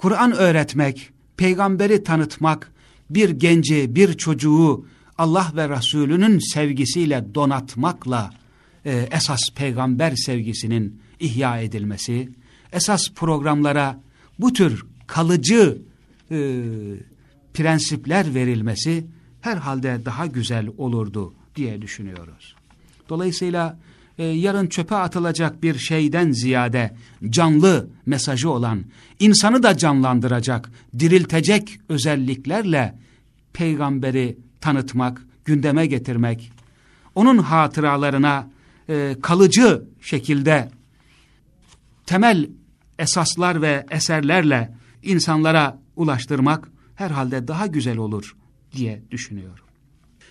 S1: Kur'an öğretmek, peygamberi tanıtmak, bir genci, bir çocuğu Allah ve Resulünün sevgisiyle donatmakla e, esas peygamber sevgisinin ihya edilmesi, esas programlara bu tür kalıcı e, prensipler verilmesi herhalde daha güzel olurdu diye düşünüyoruz. Dolayısıyla e, yarın çöpe atılacak bir şeyden ziyade canlı mesajı olan, insanı da canlandıracak, diriltecek özelliklerle peygamberi tanıtmak, gündeme getirmek, onun hatıralarına e, kalıcı şekilde temel esaslar ve eserlerle insanlara ulaştırmak herhalde daha güzel olur diye düşünüyorum.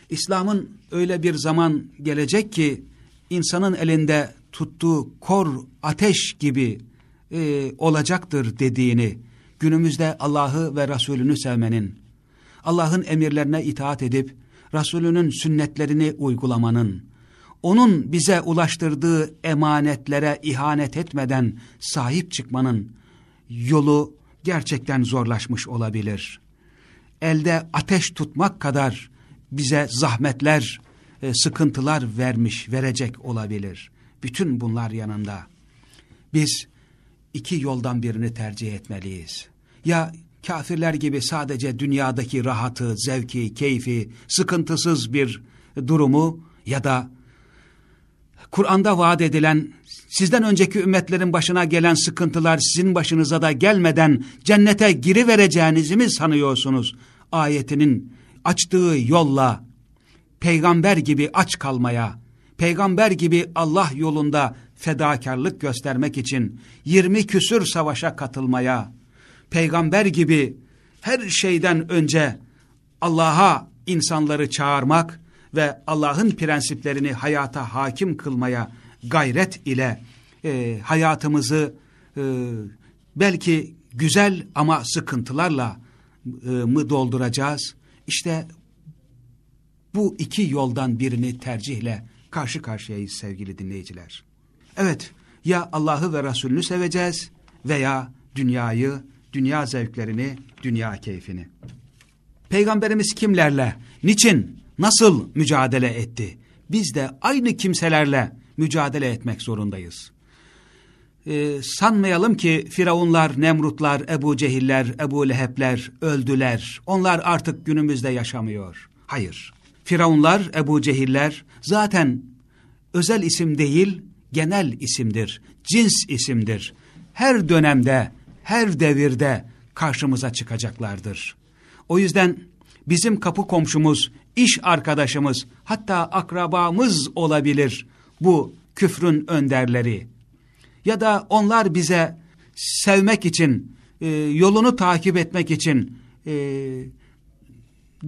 S1: İslam'ın öyle bir zaman gelecek ki insanın elinde tuttuğu kor ateş gibi e, olacaktır dediğini, günümüzde Allah'ı ve Resulünü sevmenin, Allah'ın emirlerine itaat edip Resulünün sünnetlerini uygulamanın, onun bize ulaştırdığı emanetlere ihanet etmeden sahip çıkmanın yolu gerçekten zorlaşmış olabilir. Elde ateş tutmak kadar bize zahmetler, e, sıkıntılar vermiş, verecek olabilir. Bütün bunlar yanında biz iki yoldan birini tercih etmeliyiz. Ya kafirler gibi sadece dünyadaki rahatı, zevki, keyfi, sıkıntısız bir durumu ya da Kur'an'da vaat edilen sizden önceki ümmetlerin başına gelen sıkıntılar sizin başınıza da gelmeden cennete girivereceğinizi mi sanıyorsunuz? Ayetinin açtığı yolla peygamber gibi aç kalmaya, peygamber gibi Allah yolunda fedakarlık göstermek için 20 küsür savaşa katılmaya, peygamber gibi her şeyden önce Allah'a insanları çağırmak ve Allah'ın prensiplerini hayata hakim kılmaya gayret ile e, hayatımızı e, belki güzel ama sıkıntılarla e, mı dolduracağız? İşte bu iki yoldan birini tercihle karşı karşıyayız sevgili dinleyiciler. Evet ya Allah'ı ve Resulünü seveceğiz veya dünyayı, dünya zevklerini, dünya keyfini. Peygamberimiz kimlerle, niçin, nasıl mücadele etti? Biz de aynı kimselerle mücadele etmek zorundayız. Ee, sanmayalım ki Firavunlar, Nemrutlar, Ebu Cehiller, Ebu Lehebler öldüler. Onlar artık günümüzde yaşamıyor. Hayır. Firavunlar, Ebu Cehiller zaten özel isim değil, genel isimdir, cins isimdir. Her dönemde, her devirde karşımıza çıkacaklardır. O yüzden bizim kapı komşumuz, iş arkadaşımız, hatta akrabamız olabilir bu küfrün önderleri. Ya da onlar bize sevmek için, e, yolunu takip etmek için e,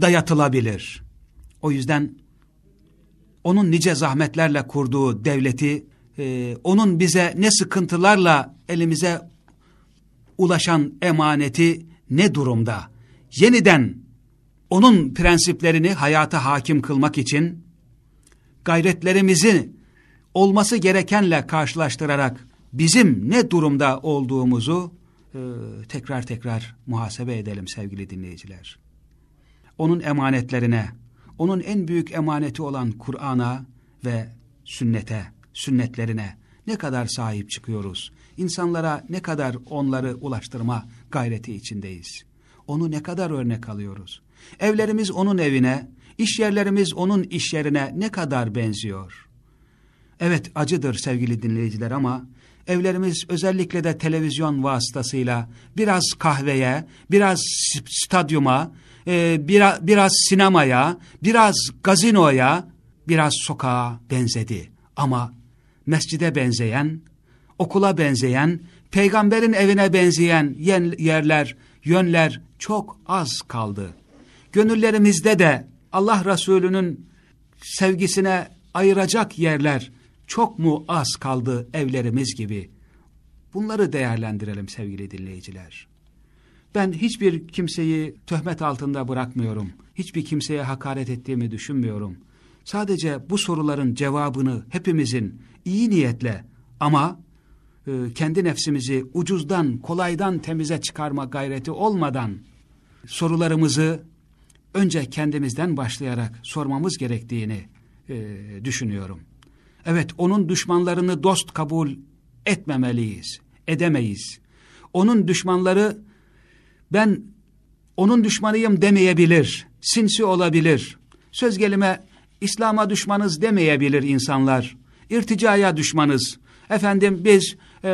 S1: dayatılabilir. O yüzden onun nice zahmetlerle kurduğu devleti, e, onun bize ne sıkıntılarla elimize ulaşan emaneti ne durumda? Yeniden onun prensiplerini hayata hakim kılmak için gayretlerimizi olması gerekenle karşılaştırarak bizim ne durumda olduğumuzu e, tekrar tekrar muhasebe edelim sevgili dinleyiciler. Onun emanetlerine, onun en büyük emaneti olan Kur'an'a ve sünnete, sünnetlerine ne kadar sahip çıkıyoruz? İnsanlara ne kadar onları ulaştırma gayreti içindeyiz? Onu ne kadar örnek alıyoruz? Evlerimiz onun evine, iş yerlerimiz onun iş yerine ne kadar benziyor? Evet acıdır sevgili dinleyiciler ama evlerimiz özellikle de televizyon vasıtasıyla biraz kahveye, biraz stadyuma, e, biraz, biraz sinemaya, biraz gazinoya, biraz sokağa benzedi. Ama mescide benzeyen, okula benzeyen, peygamberin evine benzeyen yerler, yönler çok az kaldı. Gönüllerimizde de Allah Resulü'nün sevgisine ayıracak yerler çok mu az kaldı evlerimiz gibi? Bunları değerlendirelim sevgili dinleyiciler. Ben hiçbir kimseyi töhmet altında bırakmıyorum. Hiçbir kimseye hakaret ettiğimi düşünmüyorum. Sadece bu soruların cevabını hepimizin iyi niyetle ama e, kendi nefsimizi ucuzdan, kolaydan temize çıkarma gayreti olmadan sorularımızı önce kendimizden başlayarak sormamız gerektiğini e, düşünüyorum. Evet onun düşmanlarını dost kabul etmemeliyiz, edemeyiz. Onun düşmanları ben onun düşmanıyım demeyebilir, sinsi olabilir. Söz gelime İslam'a düşmanız demeyebilir insanlar. İrticaya düşmanız. Efendim biz e,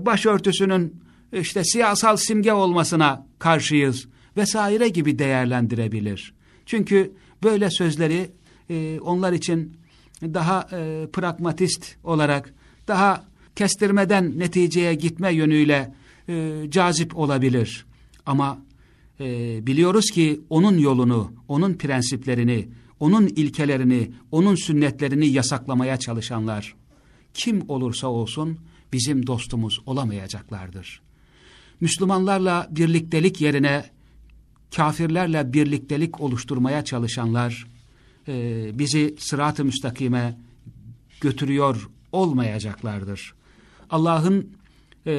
S1: başörtüsünün işte siyasal simge olmasına karşıyız vesaire gibi değerlendirebilir. Çünkü böyle sözleri e, onlar için daha e, pragmatist olarak, daha kestirmeden neticeye gitme yönüyle e, cazip olabilir. Ama e, biliyoruz ki onun yolunu, onun prensiplerini, onun ilkelerini, onun sünnetlerini yasaklamaya çalışanlar, kim olursa olsun bizim dostumuz olamayacaklardır. Müslümanlarla birliktelik yerine kafirlerle birliktelik oluşturmaya çalışanlar, e, bizi sırat-ı müstakime götürüyor olmayacaklardır. Allah'ın e,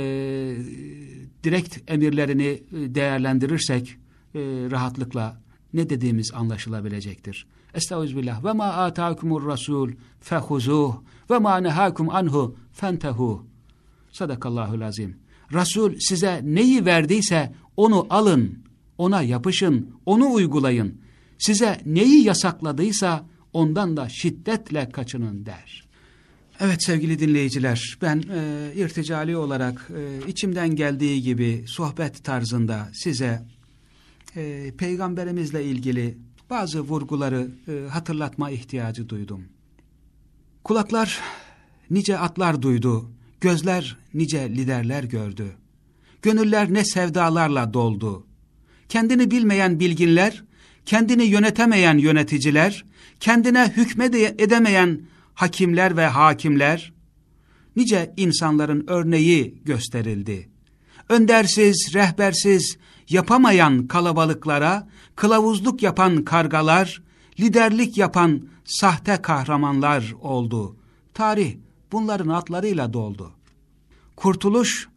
S1: direkt emirlerini e, değerlendirirsek e, rahatlıkla ne dediğimiz anlaşılabilecektir. Estağfirullah ve ma ataakumur rasul fehuzuh ve ma nehakum anhu fentehu. Sadakallahu azim. Rasul size neyi verdiyse onu alın, ona yapışın, onu uygulayın size neyi yasakladıysa ondan da şiddetle kaçının der. Evet sevgili dinleyiciler ben e, irticali olarak e, içimden geldiği gibi sohbet tarzında size e, peygamberimizle ilgili bazı vurguları e, hatırlatma ihtiyacı duydum. Kulaklar nice atlar duydu, gözler nice liderler gördü. Gönüller ne sevdalarla doldu. Kendini bilmeyen bilginler kendini yönetemeyen yöneticiler, kendine hükme edemeyen hakimler ve hakimler, nice insanların örneği gösterildi. Öndersiz, rehbersiz, yapamayan kalabalıklara, kılavuzluk yapan kargalar, liderlik yapan sahte kahramanlar oldu. Tarih bunların adlarıyla doldu. Kurtuluş,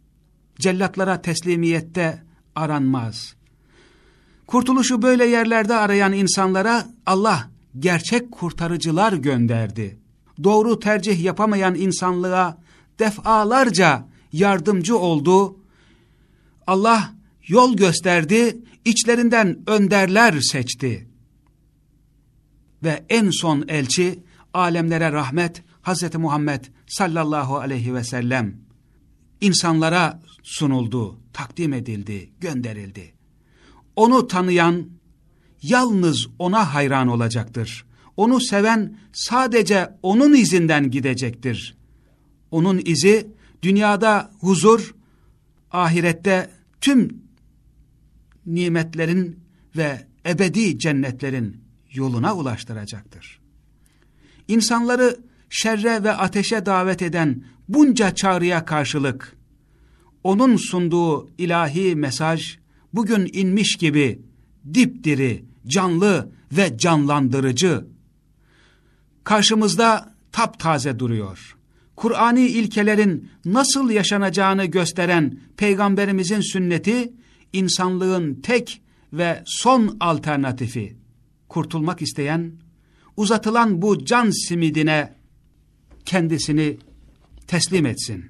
S1: cellatlara teslimiyette aranmaz. Kurtuluşu böyle yerlerde arayan insanlara Allah gerçek kurtarıcılar gönderdi. Doğru tercih yapamayan insanlığa defalarca yardımcı oldu. Allah yol gösterdi, içlerinden önderler seçti. Ve en son elçi alemlere rahmet Hz. Muhammed sallallahu aleyhi ve sellem insanlara sunuldu, takdim edildi, gönderildi. Onu tanıyan yalnız ona hayran olacaktır. Onu seven sadece onun izinden gidecektir. Onun izi dünyada huzur, ahirette tüm nimetlerin ve ebedi cennetlerin yoluna ulaştıracaktır. İnsanları şerre ve ateşe davet eden bunca çağrıya karşılık, onun sunduğu ilahi mesaj, bugün inmiş gibi dipdiri, canlı ve canlandırıcı. Karşımızda taptaze duruyor. Kur'ani ilkelerin nasıl yaşanacağını gösteren Peygamberimizin sünneti, insanlığın tek ve son alternatifi. Kurtulmak isteyen, uzatılan bu can simidine kendisini teslim etsin.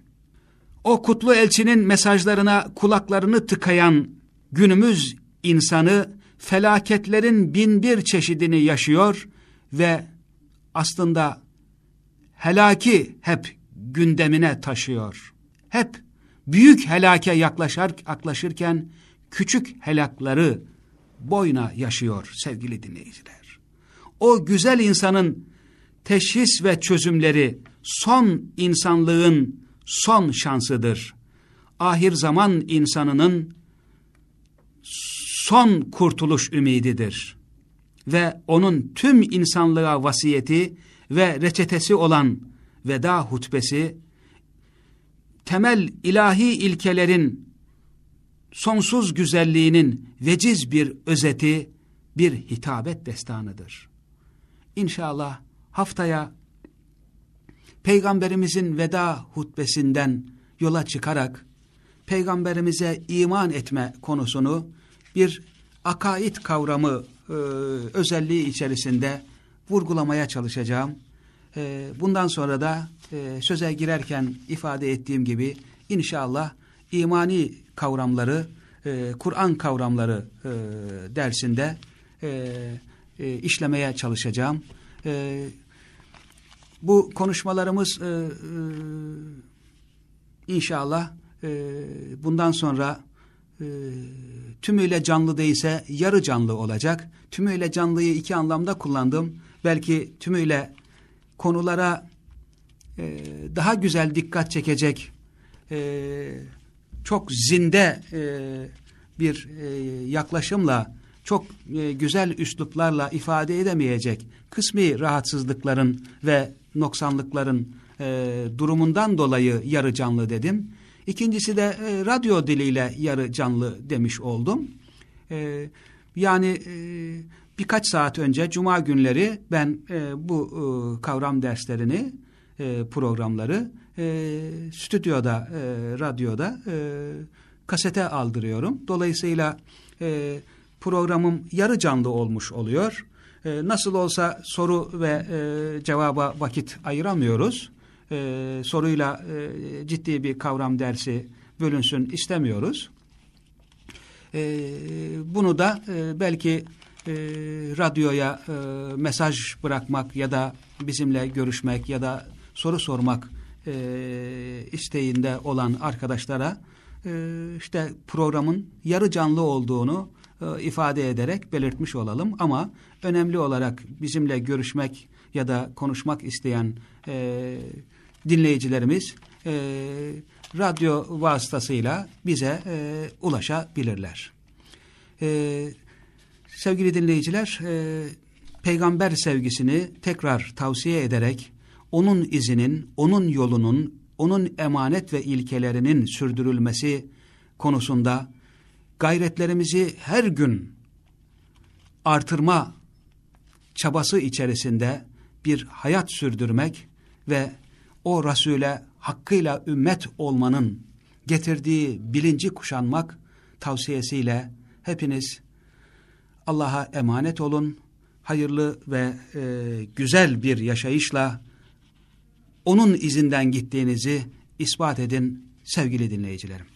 S1: O kutlu elçinin mesajlarına kulaklarını tıkayan günümüz insanı felaketlerin bin bir çeşidini yaşıyor ve aslında helaki hep gündemine taşıyor. Hep büyük helake yaklaşar, yaklaşırken küçük helakları boyuna yaşıyor sevgili dinleyiciler. O güzel insanın teşhis ve çözümleri son insanlığın son şansıdır. Ahir zaman insanının son kurtuluş ümididir. Ve onun tüm insanlığa vasiyeti ve reçetesi olan veda hutbesi, temel ilahi ilkelerin sonsuz güzelliğinin veciz bir özeti, bir hitabet destanıdır. İnşallah haftaya Peygamberimizin veda hutbesinden yola çıkarak Peygamberimize iman etme konusunu bir akaid kavramı e, özelliği içerisinde vurgulamaya çalışacağım. E, bundan sonra da e, söze girerken ifade ettiğim gibi inşallah imani kavramları, e, Kur'an kavramları e, dersinde e, e, işlemeye çalışacağım. E, bu konuşmalarımız e, e, inşallah e, bundan sonra e, tümüyle canlı değilse yarı canlı olacak. Tümüyle canlıyı iki anlamda kullandım. Belki tümüyle konulara e, daha güzel dikkat çekecek, e, çok zinde e, bir e, yaklaşımla, çok e, güzel üsluplarla ifade edemeyecek kısmi rahatsızlıkların ve noksanlıkların e, durumundan dolayı yarı canlı dedim. İkincisi de e, radyo diliyle yarı canlı demiş oldum. E, yani e, birkaç saat önce cuma günleri ben e, bu e, kavram derslerini, e, programları e, stüdyoda, e, radyoda e, kasete aldırıyorum. Dolayısıyla e, programım yarı canlı olmuş oluyor. E, nasıl olsa soru ve e, cevaba vakit ayıramıyoruz. E, soruyla e, ciddi bir kavram dersi bölünsün istemiyoruz. E, bunu da e, belki e, radyoya e, mesaj bırakmak ya da bizimle görüşmek ya da soru sormak e, isteğinde olan arkadaşlara e, işte programın yarı canlı olduğunu e, ifade ederek belirtmiş olalım. Ama önemli olarak bizimle görüşmek ya da konuşmak isteyen e, dinleyicilerimiz e, radyo vasıtasıyla bize e, ulaşabilirler. E, sevgili dinleyiciler, e, peygamber sevgisini tekrar tavsiye ederek onun izinin, onun yolunun, onun emanet ve ilkelerinin sürdürülmesi konusunda gayretlerimizi her gün artırma çabası içerisinde bir hayat sürdürmek ve o Resul'e hakkıyla ümmet olmanın getirdiği bilinci kuşanmak tavsiyesiyle hepiniz Allah'a emanet olun, hayırlı ve e, güzel bir yaşayışla onun izinden gittiğinizi ispat edin sevgili dinleyicilerim.